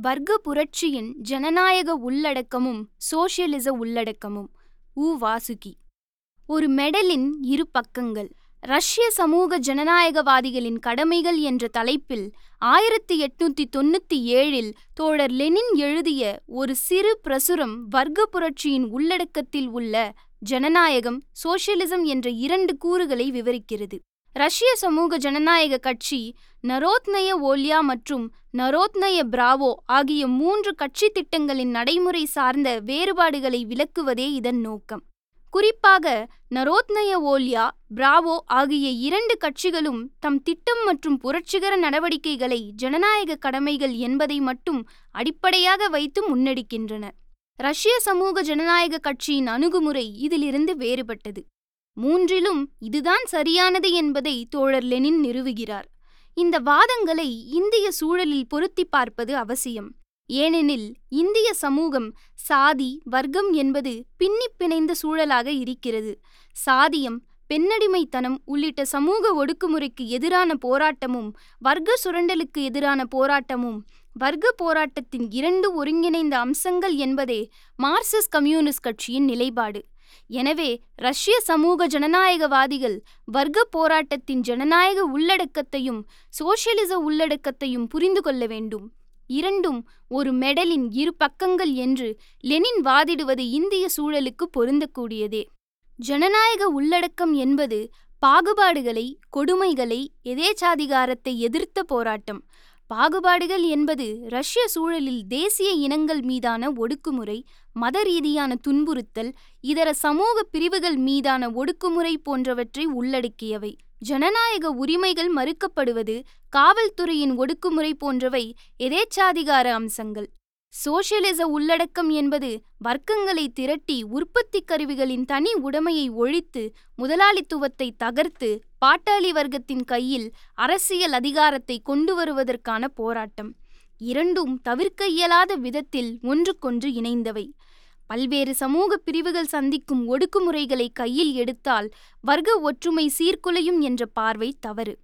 வர்க்க புரட்சியின் ஜனநாயக உள்ளடக்கமும் சோஷியலிச உள்ளடக்கமும். உ. வாசுகி. ஒரு மெடலின் இரு பக்கங்கள். ரஷ்ய சமூக ஜனநாயகவாதிகளின் கடமைகள் என்ற தலைப்பில் ஆயிரத்தி எட்நூத்தி தொண்ணூத்தி ஏழில் தோழர் லெனின் எழுதிய ஒரு சிறு பிரசுரம் வர்க்க புரட்சியின் உள்ளடக்கத்தில் உள்ள ஜனநாயகம் சோஷியலிசம் என்ற இரண்டு கூறுகளை விவரிக்கிறது. ரஷ்ய சமூக ஜனநாயக கட்சி நரோத்னய ஓல்யா மற்றும் நரோத்னய பிராவோ ஆகிய மூன்று கட்சி திட்டங்களின் நடைமுறை சார்ந்த வேறுபாடுகளை விளக்குவதே இதன் நோக்கம். குறிப்பாக நரோத்னய ஓல்யா பிராவோ ஆகிய இரண்டு கட்சிகளும் தம் திட்டம் மற்றும் புரட்சிகர நடவடிக்கைகளை ஜனநாயக கடமைகள் என்பதை மட்டும் அடிப்படையாக வைத்து முன்னெடுக்கின்றன. ரஷ்ய சமூக ஜனநாயக கட்சியின் அணுகுமுறை இதிலிருந்து வேறுபட்டது. மூன்றிலும் இதுதான் சரியானது என்பதை தோழர் லெனின் நிறுவுகிறார். இந்த வாதங்களை இந்திய சூழலில் பொருத்தி பார்ப்பது அவசியம். ஏனெனில் இந்திய சமூகம் சாதி வர்க்கம் என்பது பின்னிப் பிணைந்த சூழலாக இருக்கிறது. சாதியம் பெண்ணடிமைத்தனம் உள்ளிட்ட சமூக ஒடுக்குமுறைக்கு எதிரான போராட்டமும் வர்க்க சுரண்டலுக்கு எதிரான போராட்டமும் வர்க்க போராட்டத்தின் இரண்டு ஒருங்கிணைந்த அம்சங்கள் என்பதே மார்க்சிஸ்ட் கம்யூனிஸ்ட் கட்சியின் நிலைப்பாடு. எனவே ரஷ்ய சமூக ஜனநாயகவாதிகள் வர்க்க போராட்டத்தின் ஜனநாயக உள்ளடக்கத்தையும் சோசியலிச உள்ளடக்கத்தையும் புரிந்து கொள்ள வேண்டும். இரண்டும் ஒரு மெடலின் இரு பக்கங்கள் என்று லெனின் வாதிடுவது இந்திய சூழலுக்கு பொருந்தக்கூடியதே. ஜனநாயக உள்ளடக்கம் என்பது பாகுபாடுகளை கொடுமைகளை எதேச்சாதிகாரத்தை எதிர்த்த போராட்டம். பாகுபாடுகள் என்பது ரஷ்ய சூழலில் தேசிய இனங்கள் மீதான ஒடுக்குமுறை மத ரீதியான துன்புறுத்தல் இதர சமூக பிரிவுகள் மீதான ஒடுக்குமுறை போன்றவற்றை உள்ளடக்கியவை. ஜனநாயக உரிமைகள் மறுக்கப்படுவது காவல்துறையின் ஒடுக்குமுறை போன்றவை எதேச்சாதிகார அம்சங்கள். சோசியலிச உள்ளடக்கம் என்பது வர்க்கங்களை திரட்டி உற்பத்தி கருவிகளின் தனி உடைமையை ஒழித்து முதலாளித்துவத்தை தகர்த்து பாட்டாளி வர்க்கத்தின் கையில் அரசியல் அதிகாரத்தை கொண்டு வருவதற்கான போராட்டம். இரண்டும் தவிர்க்க இயலாத விதத்தில் ஒன்றுக்கொன்று இணைந்தவை. பல்வேறு சமூக பிரிவுகள் சந்திக்கும் ஒடுக்குமுறைகளை கையில் எடுத்தால் வர்க்க ஒற்றுமை சீர்குலையும் என்ற பார்வை தவறு.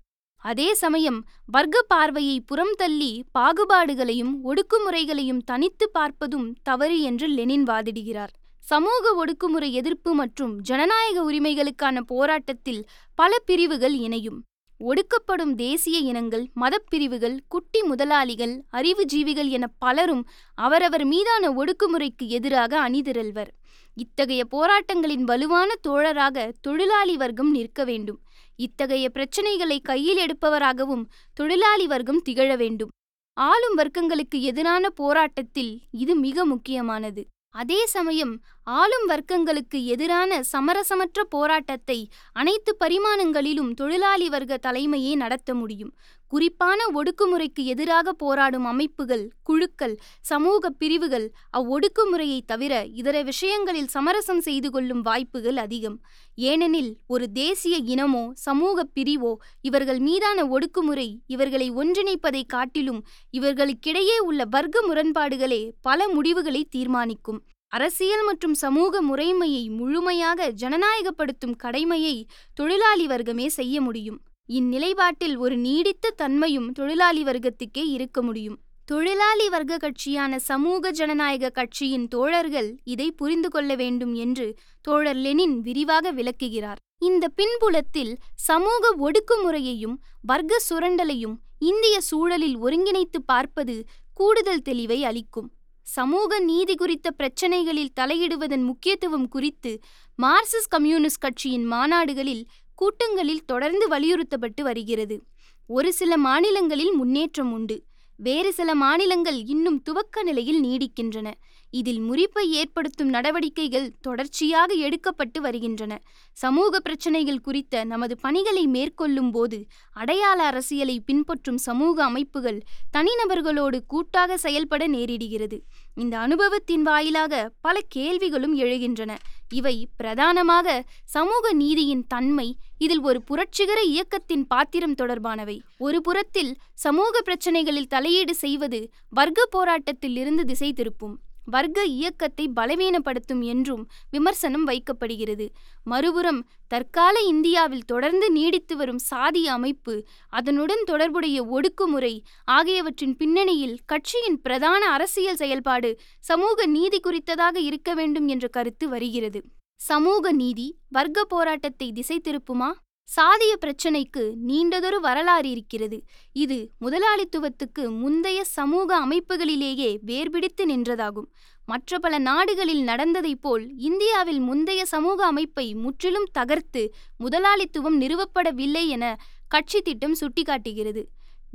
அதே சமயம் வர்க்க பார்வையை புறம் தள்ளி பாகுபாடுகளையும் ஒடுக்குமுறைகளையும் தனித்து பார்ப்பதும் தவறு என்று லெனின் வாதிடுகிறார். சமூக ஒடுக்குமுறை எதிர்ப்பு மற்றும் ஜனநாயக உரிமைகளுக்கான போராட்டத்தில் பல பிரிவுகள் இணையும். ஒடுக்கப்படும் தேசிய இனங்கள் மதப்பிரிவுகள் குட்டி முதலாளிகள் அறிவுஜீவிகள் என பலரும் அவரவர் மீதான ஒடுக்குமுறைக்கு எதிராக அணிதிரள்வர். இத்தகைய போராட்டங்களின் வலுவான தோழராக தொழிலாளி வர்க்கம் நிற்க வேண்டும். இத்தகைய பிரச்சினைகளை கையில் எடுப்பவராகவும் தொழிலாளி வர்க்கம் திகழ வேண்டும். ஆளும் வர்க்கங்களுக்கு எதிரான போராட்டத்தில் இது மிக முக்கியமானது. அதே சமயம் ஆளும் வர்க்கங்களுக்கு எதிரான சமரசமற்ற போராட்டத்தை அனைத்து பரிமாணங்களிலும் தொழிலாளி வர்க்க தலைமையே நடத்த முடியும். குறிப்பான ஒடுக்குமுறைக்கு எதிராக போராடும் அமைப்புகள் குழுக்கள் சமூக பிரிவுகள் அவ்வொடுக்குமுறையை தவிர இதர விஷயங்களில் சமரசம் செய்து கொள்ளும் வாய்ப்புகள் அதிகம். ஏனெனில் ஒரு தேசிய இனமோ சமூக பிரிவோ இவர்கள் மீதான ஒடுக்குமுறை இவர்களை ஒன்றிணைப்பதை காட்டிலும் இவர்களுக்கிடையே உள்ள வர்க்க முரண்பாடுகளே பல முடிவுகளை தீர்மானிக்கும். அரசியல் மற்றும் சமூக முறைமையை முழுமையாக ஜனநாயகப்படுத்தும் கடமையை தொழிலாளி வர்க்கமே செய்ய முடியும். இந்நிலைப்பாட்டில் ஒரு நீடித்த தன்மையும் தொழிலாளி வர்க்கத்துக்கே இருக்க முடியும். தொழிலாளி வர்க்க கட்சியான சமூக ஜனநாயக கட்சியின் தோழர்கள் இதை புரிந்து கொள்ள வேண்டும் என்று தோழர் லெனின் விரிவாக விளக்குகிறார். இந்த பின்புலத்தில் சமூக ஒடுக்குமுறையையும் வர்க்க சுரண்டலையும் இந்திய சூழலில் ஒருங்கிணைத்து பார்ப்பது கூடுதல் தெளிவை அளிக்கும். சமூக நீதி குறித்த பிரச்சினைகளில் தலையிடுவதன் முக்கியத்துவம் குறித்து மார்க்சிஸ்ட் கம்யூனிஸ்ட் கட்சியின் மாநாடுகளில் கூட்டங்களில் தொடர்ந்து வலியுறுத்தப்பட்டு வருகிறது. ஒரு சில மாநிலங்களில் முன்னேற்றம் உண்டு. வேறு சில மாநிலங்கள் இன்னும் துவக்க நிலையில் நீடிக்கின்றன. இதில் முறிப்பை ஏற்படுத்தும் நடவடிக்கைகள் தொடர்ச்சியாக எடுக்கப்பட்டு வருகின்றன. சமூக பிரச்சினைகள் குறித்த நமது பணிகளை மேற்கொள்ளும் போது அடையாள அரசியலை பின்பற்றும் சமூக அமைப்புகள் தனிநபர்களோடு கூட்டாக செயல்பட நேரிடுகிறது. இந்த அனுபவத்தின் வாயிலாக பல கேள்விகளும் எழுகின்றன. இவை பிரதானமாக சமூக நீதியின் தன்மை இதில் ஒரு புரட்சிகர இயக்கத்தின் பாத்திரம் தொடர்பானவை. ஒரு புறத்தில் சமூக பிரச்சினைகளில் தலையீடு செய்வது வர்க்க போராட்டத்தில் இருந்து திசை திருப்பும். வர்க்க இயக்கத்தை பலவீனப்படுத்தும் என்றும் விமர்சனம் வைக்கப்படுகிறது. மறுபுறம் தற்கால இந்தியாவில் தொடர்ந்து நீடித்து வரும் சாதிய அமைப்பு அதனுடன் தொடர்புடைய ஒடுக்குமுறை ஆகியவற்றின் பின்னணியில் கட்சியின் பிரதான அரசியல் செயல்பாடு சமூக நீதி குறித்ததாக இருக்க வேண்டும் என்ற கருத்து வருகிறது. சமூக நீதி வர்க்க போராட்டத்தை திசை திருப்புமா? சாதிய பிரச்சினைக்கு நீண்டதொரு வரலாறு இருக்கிறது. இது முதலாளித்துவத்துக்கு முந்தைய சமூக அமைப்புகளிலேயே வேர்பிடித்து நின்றதாகும். மற்ற பல நாடுகளில் நடந்ததைப் போல் இந்தியாவில் முந்தைய சமூக அமைப்பை முற்றிலும் தகர்த்து முதலாளித்துவம் நிறுவப்படவில்லை என கட்சி திட்டம் சுட்டிக்காட்டுகிறது.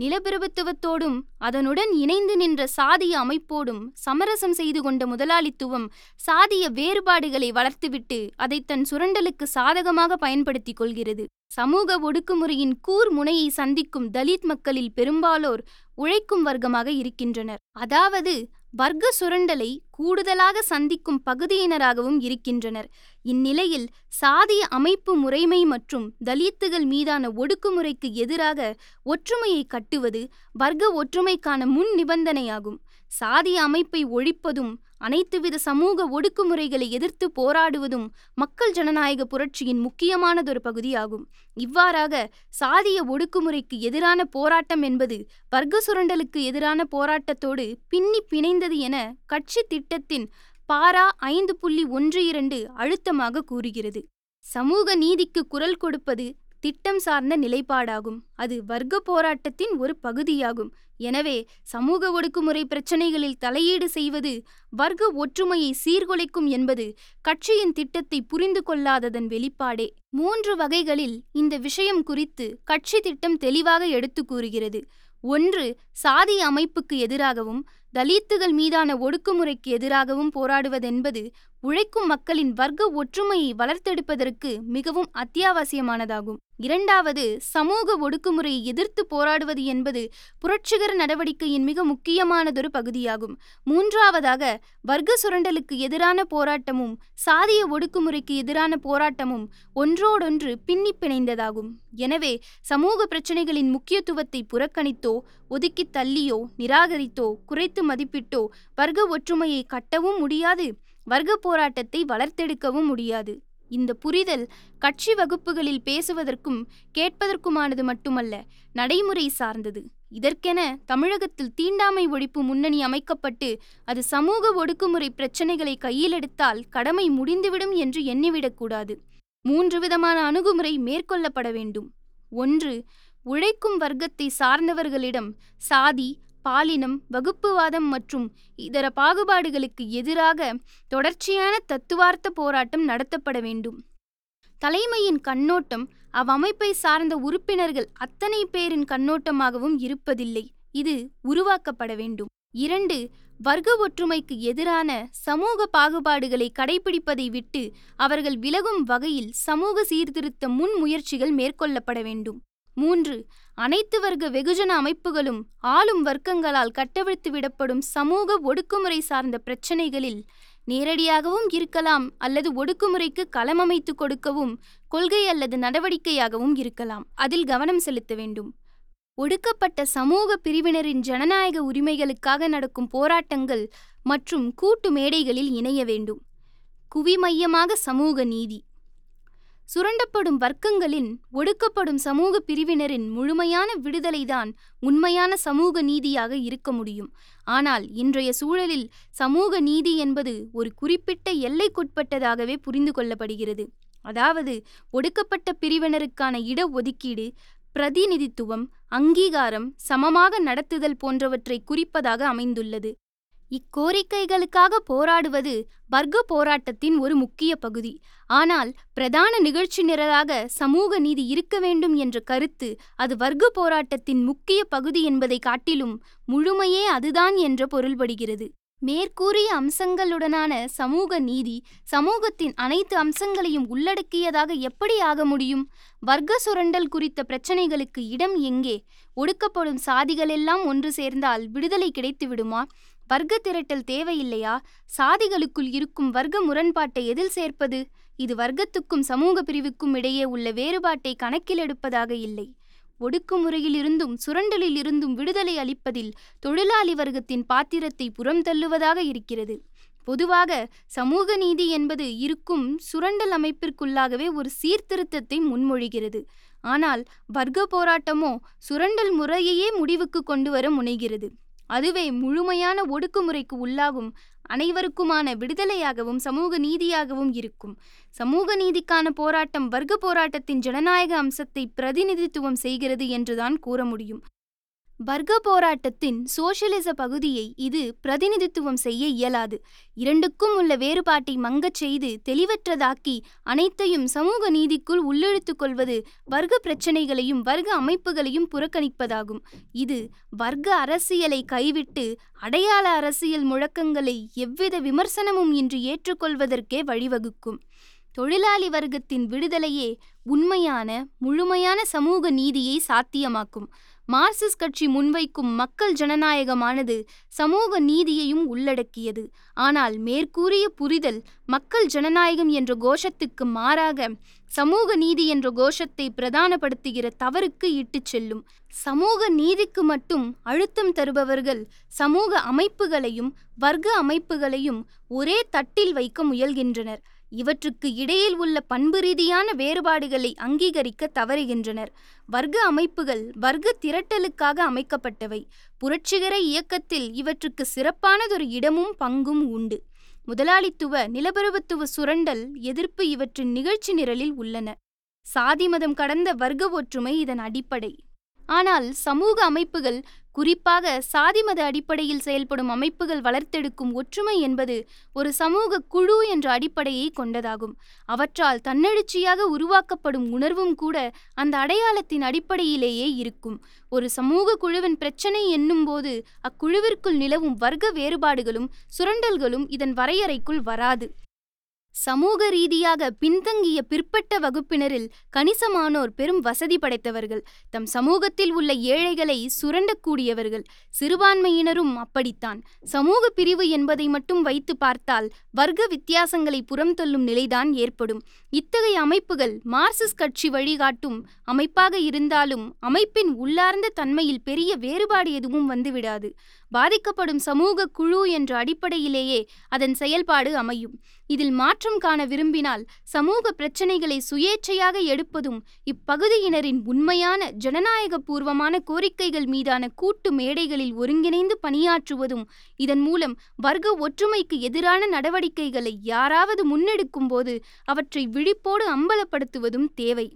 நிலப்பிரபுத்துவத்தோடும் அதனுடன் இணைந்து நின்ற சாதிய அமைப்போடும் சமரசம் செய்து கொண்ட முதலாளித்துவம் சாதிய வேறுபாடுகளை வளர்த்துவிட்டு அதை தன் சுரண்டலுக்கு சாதகமாக பயன்படுத்திக் கொள்கிறது. சமூக ஒடுக்குமுறையின் கூர் முனையை சந்திக்கும் தலித் மக்களில் பெரும்பாலோர் உழைக்கும் வர்க்கமாக இருக்கின்றனர். அதாவது வர்க்க சுரண்டலை கூடுதலாக சந்திக்கும் பகுதியினராகவும் இருக்கின்றனர். இந்நிலையில் சாதிய அமைப்பு முறைமை மற்றும் தலித்துகள் மீதான ஒடுக்குமுறைக்கு எதிராக ஒற்றுமையை கட்டுவது வர்க்க ஒற்றுமைக்கான முன் நிபந்தனையாகும் சாதிய அமைப்பை ஒழிப்பதும் அனைத்துவித சமூக ஒடுக்குமுறைகளை எதிர்த்து போராடுவதும் மக்கள் ஜனநாயக புரட்சியின் முக்கியமானதொரு பகுதியாகும். இவ்வாறாக சாதிய ஒடுக்குமுறைக்கு எதிரான போராட்டம் என்பது வர்க்க சுரண்டலுக்கு எதிரான போராட்டத்தோடு பின்னி பிணைந்தது என கட்சி திட்டத்தின் பாரா ஐந்து புள்ளி ஒன்று இரண்டு அழுத்தமாக கூறுகிறது. சமூக நீதிக்கு குரல் கொடுப்பது திட்டம் சார்ந்த நிலைப்பாடாகும். அது வர்க்க போராட்டத்தின் ஒரு பகுதியாகும். எனவே சமூக ஒடுக்குமுறை பிரச்சினைகளில் தலையீடு செய்வது வர்க்க ஒற்றுமையை சீர்குலைக்கும் என்பது கட்சியின் திட்டத்தை புரிந்து கொள்ளாததன் வெளிப்பாடே. மூன்று வகைகளில் இந்த விஷயம் குறித்து கட்சி திட்டம் தெளிவாக எடுத்து கூறுகிறது. ஒன்று சாதி அமைப்புக்கு எதிராகவும் தலித்துகள் மீதான ஒடுக்குமுறைக்கு எதிராகவும் போராடுவதென்பது உழைக்கும் மக்களின் வர்க்க ஒற்றுமையை வளர்த்தெடுப்பதற்கு மிகவும் அத்தியாவசியமானதாகும். இரண்டாவது சமூக ஒடுக்குமுறையை எதிர்த்து போராடுவது என்பது புரட்சிகர நடவடிக்கையின் மிக முக்கியமானதொரு பகுதியாகும். மூன்றாவதாக வர்க்க சுரண்டலுக்கு எதிரான போராட்டமும் சாதிய ஒடுக்குமுறைக்கு எதிரான போராட்டமும் ஒன்றோடொன்று பின்னி பிணைந்ததாகும் எனவே சமூக பிரச்சினைகளின் முக்கியத்துவத்தை புறக்கணித்தோ ஒதுக்கி தள்ளியோ நிராகரித்தோ குறைத்து மதிப்பிட்டோ வர்க்க ஒற்றுமையை கட்டவும் முடியாது. வர்க்க போராட்டத்தை வளர்த்தெடுக்கவும் முடியாது. இந்த புரிதல் கட்சி வகுப்புகளில் பேசுவதற்கும் கேட்பதற்குமானது மட்டுமல்ல நடைமுறை சார்ந்தது. இதற்கென தமிழகத்தில் தீண்டாமை ஒழிப்பு முன்னணி அமைக்கப்பட்டு அது சமூக ஒடுக்குமுறை பிரச்சினைகளை கையிலெடுத்தால் கடமை முடிந்துவிடும் என்று எண்ணிவிடக்கூடாது. மூன்று விதமான அணுகுமுறை மேற்கொள்ளப்பட வேண்டும். ஒன்று உழைக்கும் வர்க்கத்தை சார்ந்தவர்களிடம் சாதி பாலினம் வகுப்புவாதம் மற்றும் இதர பாகுபாடுகளுக்கு எதிராக தொடர்ச்சியான தத்துவார்த்த போராட்டம் நடத்தப்பட வேண்டும். தலைமையின் கண்ணோட்டம் அவ்வமைப்பை சார்ந்த உறுப்பினர்கள் அத்தனை பேரின் கண்ணோட்டமாகவும் இருப்பதில்லை. இது உருவாக்கப்பட வேண்டும். இரண்டு வர்க்க ஒற்றுமைக்கு எதிரான சமூக பாகுபாடுகளை கடைபிடிப்பதை விட்டு அவர்கள் விலகும் வகையில் சமூக சீர்திருத்த முன்முயற்சிகள் மேற்கொள்ளப்பட வேண்டும். மூன்று அனைத்து வர்க்க வெகுஜன அமைப்புகளும் ஆளும் வர்க்கங்களால் கட்டவிழ்த்து விடப்படும் சமூக ஒடுக்குமுறை சார்ந்த பிரச்சினைகளில் நேரடியாகவும் இருக்கலாம் அல்லது ஒடுக்குமுறைக்கு களமமைத்து கொடுக்கவும் கொள்கை அல்லது நடவடிக்கையாகவும் இருக்கலாம். அதில் கவனம் செலுத்த வேண்டும். ஒடுக்கப்பட்ட சமூக பிரிவினரின் ஜனநாயக உரிமைகளுக்காக நடக்கும் போராட்டங்கள் மற்றும் கூட்டு மேடைகளில் இணைய வேண்டும். குவிமையமாக சமூக நீதி. சுரண்டப்படும் வர்க்கங்களின் ஒடுக்கப்படும் சமூக பிரிவினரின் முழுமையான விடுதலைதான் உண்மையான சமூக நீதியாக இருக்க முடியும். ஆனால் இன்றைய சூழலில் சமூக நீதி என்பது ஒரு குறிப்பிட்ட எல்லைக்குட்பட்டதாகவே புரிந்து கொள்ளப்படுகிறது. அதாவது ஒடுக்கப்பட்ட பிரிவினருக்கான இட ஒதுக்கீடு பிரதிநிதித்துவம் அங்கீகாரம் சமமாக நடத்துதல் போன்றவற்றை குறிப்பதாக அமைந்துள்ளது. இக்கோரிக்கைகளுக்காக போராடுவது வர்க்க போராட்டத்தின் ஒரு முக்கிய பகுதி. ஆனால் பிரதான நிகழ்ச்சி நிரலாக சமூக நீதி இருக்க வேண்டும் என்ற கருத்து அது வர்க்க போராட்டத்தின் முக்கிய பகுதி என்பதை காட்டிலும் முழுமையே அதுதான் என்ற பொருள்படுகிறது. மேற்கூறிய அம்சங்களுடனான சமூக நீதி சமூகத்தின் அனைத்து அம்சங்களையும் உள்ளடக்கியதாக எப்படி ஆக முடியும்? வர்க்க சுரண்டல் குறித்த பிரச்சனைகளுக்கு இடம் எங்கே? ஒடுக்கப்படும் சாதிகளெல்லாம் ஒன்று சேர்ந்தால் விடுதலை கிடைத்து விடுமா வர்க்க திரட்டல் தேவையில்லையா? சாதிகளுக்குள் இருக்கும் வர்க்க முரண்பாட்டை எதில் சேர்ப்பது? இது வர்க்கத்துக்கும் சமூக பிரிவுக்கும் இடையே உள்ள வேறுபாட்டை கணக்கில் எடுப்பதாக இல்லை. ஒடுக்குமுறையிலிருந்தும் சுரண்டலிலிருந்தும் விடுதலை அளிப்பதில் தொழிலாளி வர்க்கத்தின் பாத்திரத்தை புறம் தள்ளுவதாக இருக்கிறது. பொதுவாக சமூக நீதி என்பது இருக்கும் சுரண்டல் அமைப்பிற்குள்ளாகவே ஒரு சீர்திருத்தத்தை முன்மொழிகிறது. ஆனால் வர்க்க போராட்டமோ சுரண்டல் முறையையே முடிவுக்கு கொண்டு வர முனைகிறது. அதுவே முழுமையான ஒடுக்குமுறைக்கு உள்ளாகும் அனைவருக்குமான விடுதலையாகவும் சமூக நீதியாகவும் இருக்கும். சமூக நீதிக்கான போராட்டம் வர்க்க போராட்டத்தின் ஜனநாயக அம்சத்தை பிரதிநிதித்துவம் செய்கிறது என்றுதான் கூற முடியும். வர்க்க போராட்டத்தின் சோசியலிச பகுதியை இது பிரதிநிதித்துவம் செய்ய இயலாது. இரண்டுக்கும் உள்ள வேறுபாட்டை மங்கச் செய்து தெளிவற்றதாக்கி அனைத்தையும் சமூக நீதிக்குள் உள்ளிழுத்துக் கொள்வது வர்க்க பிரச்சினைகளையும் வர்க்க அமைப்புகளையும் புறக்கணிப்பதாகும். இது வர்க்க அரசியலை கைவிட்டு அடையாள அரசியல் முழக்கங்களை எவ்வித விமர்சனமும் இன்றி ஏற்றுக்கொள்வதற்கே வழிவகுக்கும். தொழிலாளி வர்க்கத்தின் விடுதலையே உண்மையான முழுமையான சமூக நீதியை சாத்தியமாக்கும். மார்க்சிஸ்ட் கட்சி முன்வைக்கும் மக்கள் ஜனநாயகமானது சமூக நீதியையும் உள்ளடக்கியது. ஆனால் மேற்கூறிய புரிதல் மக்கள் ஜனநாயகம் என்ற கோஷத்துக்கு மாறாக சமூக நீதி என்ற கோஷத்தை பிரதானப்படுத்துகிற தவறுக்கு இட்டுச் செல்லும். சமூக நீதிக்கு மட்டும் அழுத்தம் தருபவர்கள் சமூக அமைப்புகளையும் வர்க்க அமைப்புகளையும் ஒரே தட்டில் வைக்க முயல்கின்றனர். இவற்றுக்கு இடையில் உள்ள பண்பு ரீதியான வேறுபாடுகளை அங்கீகரிக்க தவறுகின்றனர். வர்க்க அமைப்புகள் வர்க்க திரட்டலுக்காக அமைக்கப்பட்டவை. புரட்சிகர இயக்கத்தில் இவற்றுக்கு சிறப்பானதொரு இடமும் பங்கும் உண்டு. முதலாளித்துவ நிலப்பரப்புத்துவ சுரண்டல் எதிர்ப்பு இவற்றின் நிகழ்ச்சி நிரலில் உள்ளன. சாதி மதம் கடந்த வர்க்க ஒற்றுமை இதன் அடிப்படை. ஆனால் சமூக அமைப்புகள் குறிப்பாக சாதிமத அடிப்படையில் செயல்படும் அமைப்புகள் வளர்த்தெடுக்கும் ஒற்றுமை என்பது ஒரு சமூக குழு என்ற அடிப்படையை கொண்டதாகும். அவற்றால் தன்னெழுச்சியாக உருவாக்கப்படும் உணர்வும் கூட அந்த அடையாளத்தின் அடிப்படையிலேயே இருக்கும். ஒரு சமூக குழுவின் பிரச்சனை என்னும்போது அக்குழுவிற்குள் நிலவும் வர்க்க வேறுபாடுகளும் சுரண்டல்களும் இதன் வரையறைக்குள் வராது. சமூக ரீதியாக பின்தங்கிய பிற்பட்ட வகுப்பினரில் கணிசமானோர் பெரும் வசதி படைத்தவர்கள். தம் சமூகத்தில் உள்ள ஏழைகளை சுரண்டக்கூடியவர்கள். சிறுபான்மையினரும் அப்படித்தான். சமூக பிரிவு என்பதை மட்டும் வைத்து பார்த்தால் வர்க்க வித்தியாசங்களை புறம்தள்ளும் நிலைதான் ஏற்படும். இத்தகைய அமைப்புகள் மார்க்சிஸ்ட் கட்சி வழிகாட்டும் அமைப்பாக இருந்தாலும் அமைப்பின் உள்ளார்ந்த தன்மையில் பெரிய வேறுபாடு எதுவும் வந்துவிடாது. பாதிக்கப்படும் சமூக குழு என்ற அடிப்படையிலேயே அதன் செயல்பாடு அமையும். இதில் மாற்றம் காண விரும்பினால் சமூக பிரச்சினைகளை சுயேட்சையாக எடுப்பதும் இப்பகுதியினரின் உண்மையான ஜனநாயக பூர்வமான கோரிக்கைகள் மீதான கூட்டு மேடைகளில் ஒருங்கிணைந்து பணியாற்றுவதும் இதன் மூலம் வர்க்க ஒற்றுமைக்கு எதிரான நடவடிக்கைகளை யாராவது முன்னெடுக்கும் போது அவற்றை விழிப்போடு அம்பலப்படுத்துவதும் தேவை.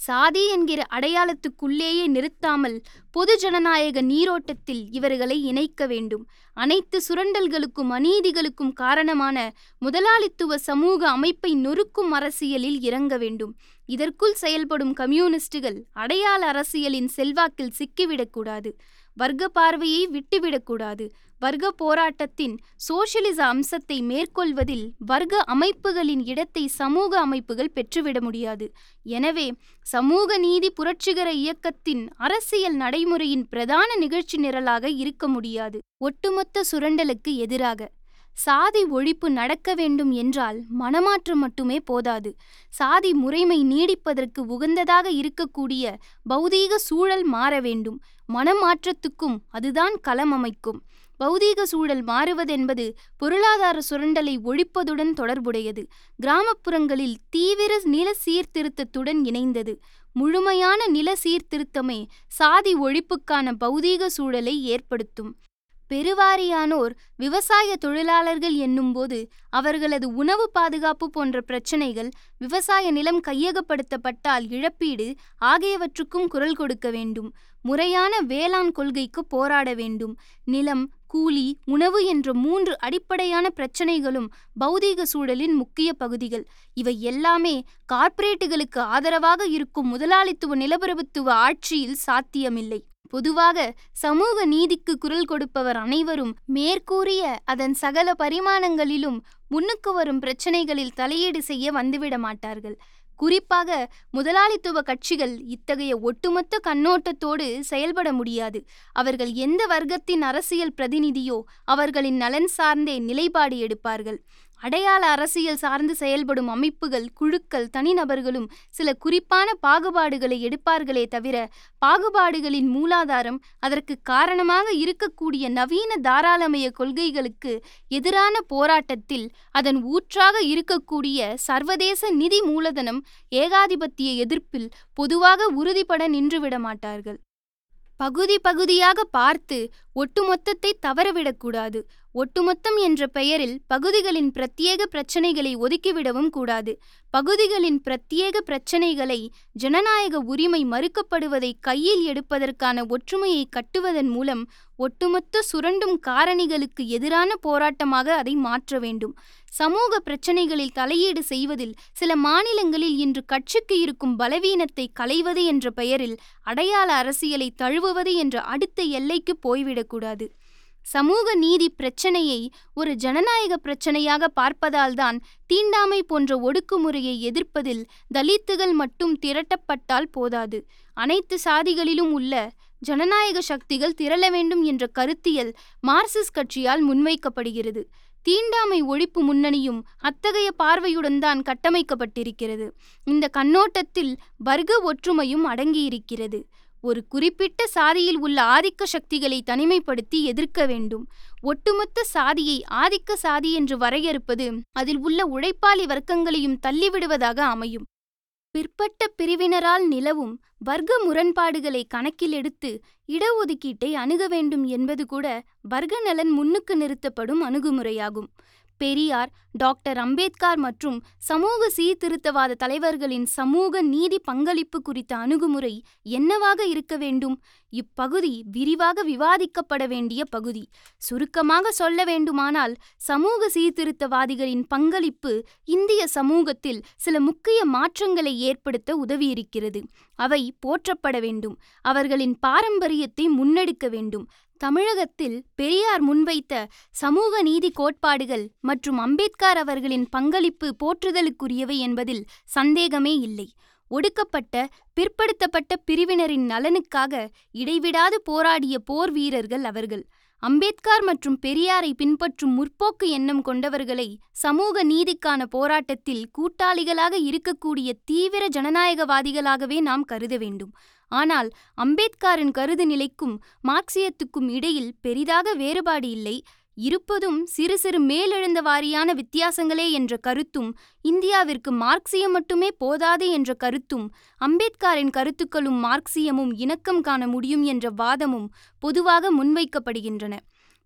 சாதி என்கிற அடையாளத்துக்குள்ளேயே நிறுத்தாமல் பொது ஜனநாயக நீரோட்டத்தில் இவர்களை இணைக்க வேண்டும். அனைத்து சுரண்டல்களுக்கும் அநீதிகளுக்கும் காரணமான முதலாளித்துவ சமூக அமைப்பை நொறுக்கும் அரசியலில் இறங்க வேண்டும். இதற்குள் செயல்படும் கம்யூனிஸ்டுகள் அடையாள அரசியலின் செல்வாக்கில் சிக்கிவிடக்கூடாது. வர்க்க பார்வையை விட்டுவிடக்கூடாது. வர்க்க போராட்டத்தின் சோசியலிச அம்சத்தை மேற்கொள்வதில் வர்க்க அமைப்புகளின் இடத்தை சமூக அமைப்புகள் பெற்றுவிட முடியாது. எனவே சமூக நீதி புரட்சிகர இயக்கத்தின் அரசியல் நடைமுறையின் பிரதான நிகழ்ச்சி நிரலாக இருக்க முடியாது. ஒட்டுமொத்த சுரண்டலுக்கு எதிராக. சாதி ஒழிப்பு நடக்க வேண்டும் என்றால் மனமாற்றம் மட்டுமே போதாது. சாதி முறைமை நீடிப்பதற்கு உகந்ததாக இருக்கக்கூடிய பௌதீக சூழல் மாற வேண்டும். மனமாற்றத்துக்கும் அதுதான் களம் அமைக்கும். பௌதீக சூழல் மாறுவதென்பது பொருளாதார சுரண்டலை ஒழிப்பதுடன் தொடர்புடையது. கிராமப்புறங்களில் தீவிர நில சீர்திருத்தத்துடன் இணைந்தது. முழுமையான நில சீர்திருத்தமே சாதி ஒழிப்புக்கான பௌதீக சூழலை ஏற்படுத்தும். பெருவாரியானோர் விவசாய தொழிலாளர்கள் என்னும்போது அவர்களது உணவு பாதுகாப்பு போன்ற பிரச்சினைகள் விவசாய நிலம் கையகப்படுத்தப்பட்டால் இழப்பீடு ஆகியவற்றுக்கும் குரல் கொடுக்க வேண்டும். முறையான வேளாண் கொள்கைக்கு போராட வேண்டும். நிலம் கூலி உணவு என்ற மூன்று அடிப்படையான பிரச்சனைகளும் பௌதீக சூழலின் முக்கிய பகுதிகள். இவை எல்லாமே கார்ப்பரேட்டுகளுக்கு ஆதரவாக இருக்கும் முதலாளித்துவ நிலப்பிரபுத்துவ ஆட்சியில் சாத்தியமில்லை. பொதுவாக சமூக நீதிக்கு குரல் கொடுப்பவர் அனைவரும் மேற்கூறிய அதன் சகல பரிமாணங்களிலும் முன்னுக்கு வரும் பிரச்சனைகளில் தலையீடு செய்ய வந்துவிட மாட்டார்கள் குறிப்பாக முதலாளித்துவ கட்சிகள் இத்தகைய ஒட்டுமொத்த கண்ணோட்டத்தோடு செயல்பட முடியாது. அவர்கள் எந்த வர்க்கத்தின் அரசியல் பிரதிநிதியோ அவர்களின் நலன் சார்ந்தே நிலைப்பாடு எடுப்பார்கள். அடையாள அரசியல் சார்ந்து செயல்படும் அமைப்புகள் குழுக்கள் தனிநபர்களும் சில குறிப்பான பாகுபாடுகளை எடுப்பார்களே தவிர பாகுபாடுகளின் மூலாதாரம் அதற்கு காரணமாக இருக்கக்கூடிய நவீன தாராளமய கொள்கைகளுக்கு எதிரான போராட்டத்தில் அதன் ஊற்றாக இருக்கக்கூடிய சர்வதேச நிதி மூலதனம் ஏகாதிபத்திய எதிர்ப்பில் பொதுவாக உறுதிபட நின்றுவிட மாட்டார்கள். பகுதி பகுதியாக பார்த்து ஒட்டுமொத்தத்தை தவறவிடக்கூடாது. ஒட்டுமொத்தம் என்ற பெயரில் பகுதிகளின் பிரத்யேக பிரச்சனைகளை ஒதுக்கிவிடவும் கூடாது. பகுதிகளின் பிரத்யேக பிரச்சனைகளை ஜனநாயக உரிமை மறுக்கப்படுவதை கையில் எடுப்பதற்கான ஒற்றுமையை கட்டுவதன் மூலம் ஒட்டுமொத்த சுரண்டும் காரணிகளுக்கு எதிரான போராட்டமாக அதை மாற்ற வேண்டும். சமூக பிரச்சனைகளில் தலையீடு செய்வதில் சில மாநிலங்களில் இன்று கட்சிக்கு இருக்கும் பலவீனத்தை களைவது என்ற பெயரில் அடையாள அரசியலை தழுவுவது என்ற அடுத்த எல்லைக்கு போய்விடக்கூடாது சமூக நீதி பிரச்சனையை ஒரு ஜனநாயக பிரச்சனையாக பார்ப்பதால்தான் தீண்டாமை போன்ற ஒடுக்குமுறையை எதிர்ப்பதில் தலித்துகள் மட்டும் திரட்டப்பட்டால் போதாது. அனைத்து சாதிகளிலும் உள்ள ஜனநாயக சக்திகள் திரள வேண்டும் என்ற கருத்தியல் மார்க்சிஸ்ட் கட்சியால் முன்வைக்கப்படுகிறது. தீண்டாமை ஒழிப்பு முன்னணியும் அத்தகைய பார்வையுடன் தான் கட்டமைக்கப்பட்டிருக்கிறது. இந்த கண்ணோட்டத்தில் வர்க்க ஒற்றுமையும் அடங்கியிருக்கிறது. ஒரு குறிப்பிட்ட சாதியில் உள்ள ஆதிக்க சக்திகளை தனிமைப்படுத்தி எதிர்க்க வேண்டும். ஒட்டுமொத்த சாதியை ஆதிக்க சாதி என்று வரையறுப்பது அதில் உள்ள உழைப்பாளி வர்க்கங்களையும் தள்ளிவிடுவதாக அமையும். பிற்பட்ட பிரிவினரால் நிலவும் வர்க்க முரண்பாடுகளை கணக்கில் எடுத்து இடஒதுக்கீட்டை அணுக வேண்டும் என்பது கூட வர்க்க நலன் முன்னுக்கு நிறுத்தப்படும் அணுகுமுறையாகும். பெரியார் டாக்டர் அம்பேத்கர் மற்றும் சமூக சீர்திருத்தவாத தலைவர்களின் சமூக நீதி பங்களிப்பு குறித்த அணுகுமுறை என்னவாக இருக்க வேண்டும்? இப்பகுதி விரிவாக விவாதிக்கப்பட வேண்டிய பகுதி. சுருக்கமாக சொல்ல வேண்டுமானால் சமூக சீர்திருத்தவாதிகளின் பங்களிப்பு இந்திய சமூகத்தில் சில முக்கிய மாற்றங்களை ஏற்படுத்த உதவியிருக்கிறது. அவை போற்றப்பட வேண்டும். அவர்களின் பாரம்பரியத்தை முன்னெடுக்க வேண்டும். தமிழகத்தில் பெரியார் முன்வைத்த சமூக நீதி கோட்பாடுகள் மற்றும் அம்பேத்கர் அவர்களின் பங்களிப்பு போற்றுதலுக்குரியவை என்பதில் சந்தேகமே இல்லை. ஒடுக்கப்பட்ட பிற்படுத்தப்பட்ட பிரிவினரின் நலனுக்காக இடைவிடாது போராடிய போர் வீரர்கள் அவர்கள். அம்பேத்கர் மற்றும் பெரியாரை பின்பற்றும் முற்போக்கு எண்ணம் கொண்டவர்களை சமூக நீதிக்கான போராட்டத்தில் கூட்டாளிகளாக இருக்கக்கூடிய தீவிர ஜனநாயகவாதிகளாகவே நாம் கருத வேண்டும். ஆனால் அம்பேத்கரின் கருது நிலைக்கும் மார்க்சியத்துக்கும் இடையில் பெரிதாக வேறுபாடு இல்லை. இருப்பதும் சிறு சிறு மேலெழுந்த வாரியான வித்தியாசங்களே என்ற கருத்தும் இந்தியாவிற்கு மார்க்சியம் மட்டுமே போதாது என்ற கருத்தும் அம்பேத்கரின் கருத்துக்களும் மார்க்சியமும் இணக்கம் காண முடியும் என்ற வாதமும் பொதுவாக முன்வைக்கப்படுகின்றன.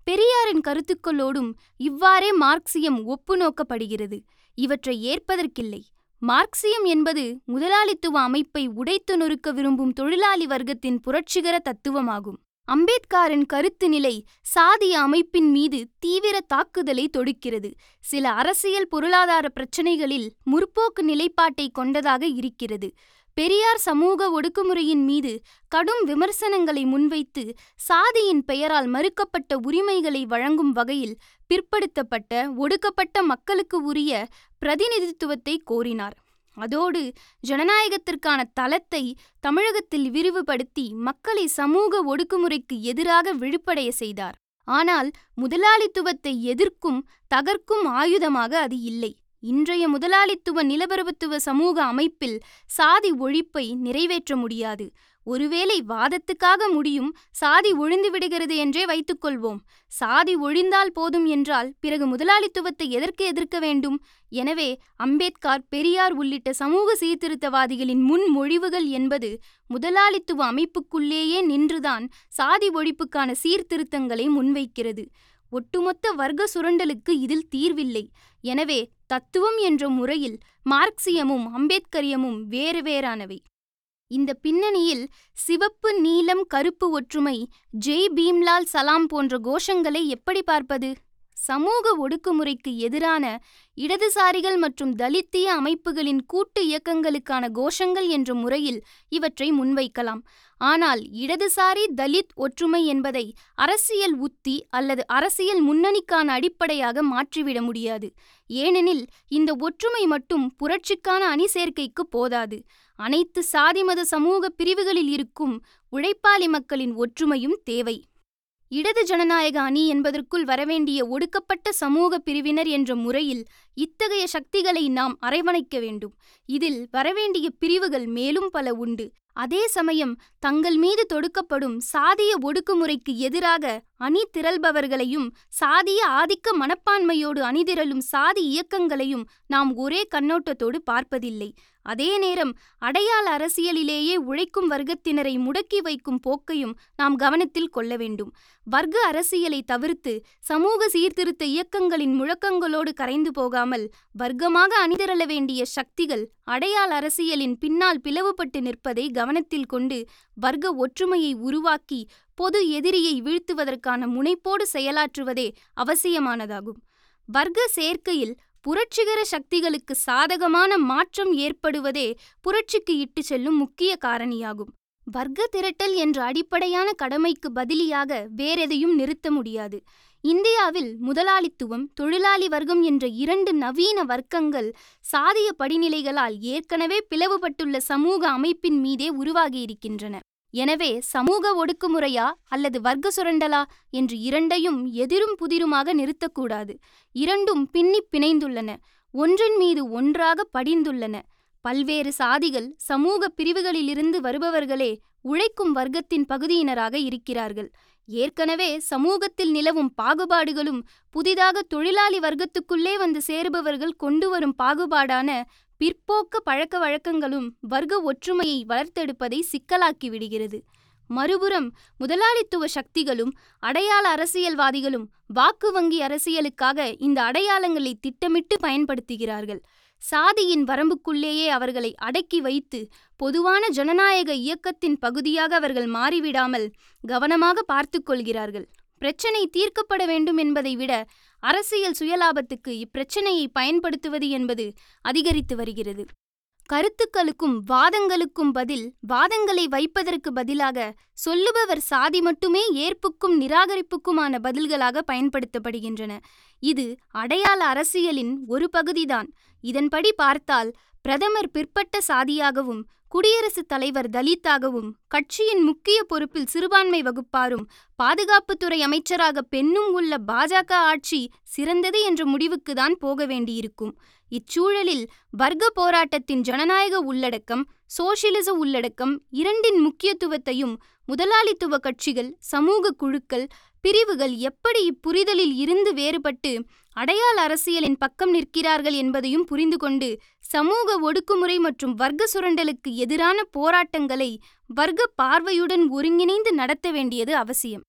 பெரியாரின் கருத்துக்களோடும் இவ்வாறே மார்க்சியம் ஒப்பு நோக்கப்படுகிறது இவற்றை ஏற்பதற்கில்லை. மார்க்சியம் என்பது முதலாளித்துவ அமைப்பை உடைத்து நொறுக்க விரும்பும் தொழிலாளி வர்க்கத்தின் புரட்சிகர தத்துவமாகும். அம்பேத்கரின் கருத்து நிலை சாதிய அமைப்பின் மீது தீவிர தாக்குதலை தொடுக்கிறது. சில அரசியல் பொருளாதார பிரச்சினைகளில் முற்போக்கு நிலைப்பாட்டை கொண்டதாக இருக்கிறது. பெரியார் சமூக ஒடுக்குமுறையின் மீது கடும் விமர்சனங்களை முன்வைத்து சாதியின் பெயரால் மறுக்கப்பட்ட உரிமைகளை வழங்கும் வகையில் பிற்படுத்தப்பட்ட ஒடுக்கப்பட்ட மக்களுக்கு உரிய பிரதிநிதித்துவத்தை கோரினார். அதோடு ஜனநாயகத்திற்கான தளத்தை தமிழகத்தில் விரிவுபடுத்தி மக்களை சமூக ஒடுக்குமுறைக்கு எதிராக விழிப்படைய செய்தார். ஆனால் முதலாளித்துவத்தை எதிர்க்கும் தகர்க்கும் ஆயுதமாக அது இல்லை. இன்றைய முதலாளித்துவ நிலபரபத்துவ சமூக அமைப்பில் சாதி ஒழிப்பை நிறைவேற்ற முடியாது. ஒருவேளை வாதத்துக்காக முடியும் சாதி ஒழிந்து விடுகிறது என்றே வைத்துக்கொள்வோம் சாதி ஒழிந்தால் போதும் என்றால் பிறகு முதலாளித்துவத்தை எதற்கு எதிர்க்க வேண்டும்? எனவே அம்பேத்கர் பெரியார் உள்ளிட்ட சமூக சீர்திருத்தவாதிகளின் முன்மொழிவுகள் என்பது முதலாளித்துவ அமைப்புக்குள்ளேயே நின்றுதான் சாதி ஒழிப்புக்கான சீர்திருத்தங்களை முன்வைக்கிறது. ஒட்டுமொத்த வர்க்க சுரண்டலுக்கு இதில் தீர்வில்லை. எனவே தத்துவம் என்ற முறையில் மார்க்சியமும் அம்பேத்கரியமும் வேறு வேறானவை. இந்த பின்னணியில் சிவப்பு நீலம் கருப்பு ஒற்றுமை ஜெய் பீம்லால் சலாம் போன்ற கோஷங்களை எப்படி பார்ப்பது? சமூக ஒடுக்குமுறைக்கு எதிரான இடதுசாரிகள் மற்றும் தலித்திய அமைப்புகளின் கூட்டு இயக்கங்களுக்கான கோஷங்கள் என்ற முறையில் இவற்றை முன்வைக்கலாம். ஆனால் இடதுசாரி தலித் ஒற்றுமை என்பதை அரசியல் உத்தி அல்லது அரசியல் முன்னணிக்கான அடிப்படையாக மாற்றிவிட முடியாது. ஏனெனில் இந்த ஒற்றுமை மட்டும் புரட்சிக்கான அணி சேர்க்கைக்கு போதாது. அனைத்து சாதி மத சமூக பிரிவுகளில் இருக்கும் உழைப்பாளி மக்களின் ஒற்றுமையும் தேவை. இடது ஜனநாயக அணி என்பதற்குள் வரவேண்டிய ஒடுக்கப்பட்ட சமூக பிரிவினர் என்ற முறையில் இத்தகைய சக்திகளை நாம் அரவணைக்க வேண்டும். இதில் வரவேண்டிய பிரிவுகள் மேலும் பல உண்டு. அதே சமயம் தங்கள் மீது தொடுக்கப்படும் சாதிய ஒடுக்குமுறைக்கு எதிராக அணி திரள்பவர்களையும் சாதிய ஆதிக்க மனப்பான்மையோடு அணிதிரளும் சாதி இயக்கங்களையும் நாம் ஒரே கண்ணோட்டத்தோடு பார்ப்பதில்லை. அதே நேரம் அடையாள அரசியலிலேயே உழைக்கும் வர்க்கத்தினரை முடக்கி வைக்கும் போக்கையும் நாம் கவனத்தில் கொள்ள வேண்டும். வர்க்க அரசியலை தவிர்த்து சமூக சீர்திருத்த இயக்கங்களின் முழக்கங்களோடு கரைந்து போகாமல் வர்க்கமாக அணிதிரள வேண்டிய சக்திகள் அடையாள அரசியலின் பின்னால் பிளவுபட்டு நிற்பதை கவனத்தில் கொண்டு வர்க்க ஒற்றுமையை உருவாக்கி பொது எதிரியை வீழ்த்துவதற்கான முனைப்போடு செயலாற்றுவதே அவசியமானதாகும். வர்க்க சேர்க்கையில் புரட்சிகர சக்திகளுக்கு சாதகமான மாற்றம் ஏற்படுவதே புரட்சிக்கு இட்டு செல்லும் முக்கிய காரணியாகும். வர்க்க திரட்டல் என்ற அடிப்படையான கடமைக்கு பதிலியாக வேறெதையும் நிறுத்த முடியாது. இந்தியாவில் முதலாளித்துவம் தொழிலாளி வர்க்கம் என்ற இரண்டு நவீன வர்க்கங்கள் சாதிய படிநிலைகளால் ஏற்கனவே பிளவுபட்டுள்ள சமூக அமைப்பின் மீதே உருவாகியிருக்கின்றன எனவே சமூக ஒடுக்குமுறையா அல்லது வர்க்க சுரண்டலா என்று இரண்டையும் எதிரும் புதிருமாக நிறுத்தக்கூடாது. இரண்டும் பின்னி பிணைந்துள்ளன ஒன்றின் மீது ஒன்றாக படிந்துள்ளன. பல்வேறு சாதிகள் சமூக பிரிவுகளிலிருந்து வருபவர்களே உழைக்கும் வர்க்கத்தின் பகுதியினராக இருக்கிறார்கள். ஏற்கனவே சமூகத்தில் நிலவும் பாகுபாடுகளும் புதிதாக தொழிலாளி வர்க்கத்துக்குள்ளே வந்து சேருபவர்கள் கொண்டு வரும் பாகுபாடான பிற்போக்க பழக்க வழக்கங்களும் வர்க்க ஒற்றுமையை வளர்த்தெடுப்பதை சிக்கலாக்கி விடுகிறது. மறுபுறம் முதலாளித்துவ சக்திகளும் அடையாள அரசியல்வாதிகளும் வாக்கு வங்கி அரசியலுக்காக இந்த அடையாளங்களை திட்டமிட்டு பயன்படுத்துகிறார்கள். சாதியின் வரம்புக்குள்ளேயே அவர்களை அடக்கி வைத்து பொதுவான ஜனநாயக இயக்கத்தின் பகுதியாக அவர்கள் மாறிவிடாமல் கவனமாக பார்த்து கொள்கிறார்கள். பிரச்சனை தீர்க்கப்பட வேண்டும் என்பதை விட அரசியல் சுயலாபத்துக்கு இப்பிரச்சனையை பயன்படுத்துவது என்பது அதிகரித்து வருகிறது. கருத்துக்களுக்கும் வாதங்களுக்கும் பதில் வாதங்களை வைப்பதற்கு பதிலாக சொல்லுபவர் சாதி மட்டுமே ஏற்புக்கும் நிராகரிப்புக்குமான பதில்களாக பயன்படுத்தப்படுகின்றன. இது அடையாள அரசியலின் ஒரு பகுதிதான். இதன்படி பார்த்தால் பிரதமர் பிற்பட்ட சாதியாகவும் குடியரசுத் தலைவர் தலித்தாகவும் கட்சியின் முக்கிய பொறுப்பில் சிறுபான்மை வகுப்பாரும் பாதுகாப்புத்துறை அமைச்சராக பெண்ணும் உள்ள பாஜக ஆட்சி சிறந்தது என்ற முடிவுக்குதான் போக வேண்டியிருக்கும். இச்சூழலில் வர்க்க போராட்டத்தின் ஜனநாயக உள்ளடக்கம் சோசியலிச உள்ளடக்கம் இரண்டின் முக்கியத்துவத்தையும் முதலாளித்துவ கட்சிகள் சமூக குழுக்கள் பிரிவுகள் எப்படி இப்புரிதலில் இருந்து வேறுபட்டு அடையாள அரசியலின் பக்கம் நிற்கிறார்கள் என்பதையும் புரிந்து கொண்டு சமூக ஒடுக்குமுறை மற்றும் வர்க்க சுரண்டலுக்கு எதிரான போராட்டங்களை வர்க்க பார்வையுடன் ஒருங்கிணைந்து நடத்த வேண்டியது அவசியம்.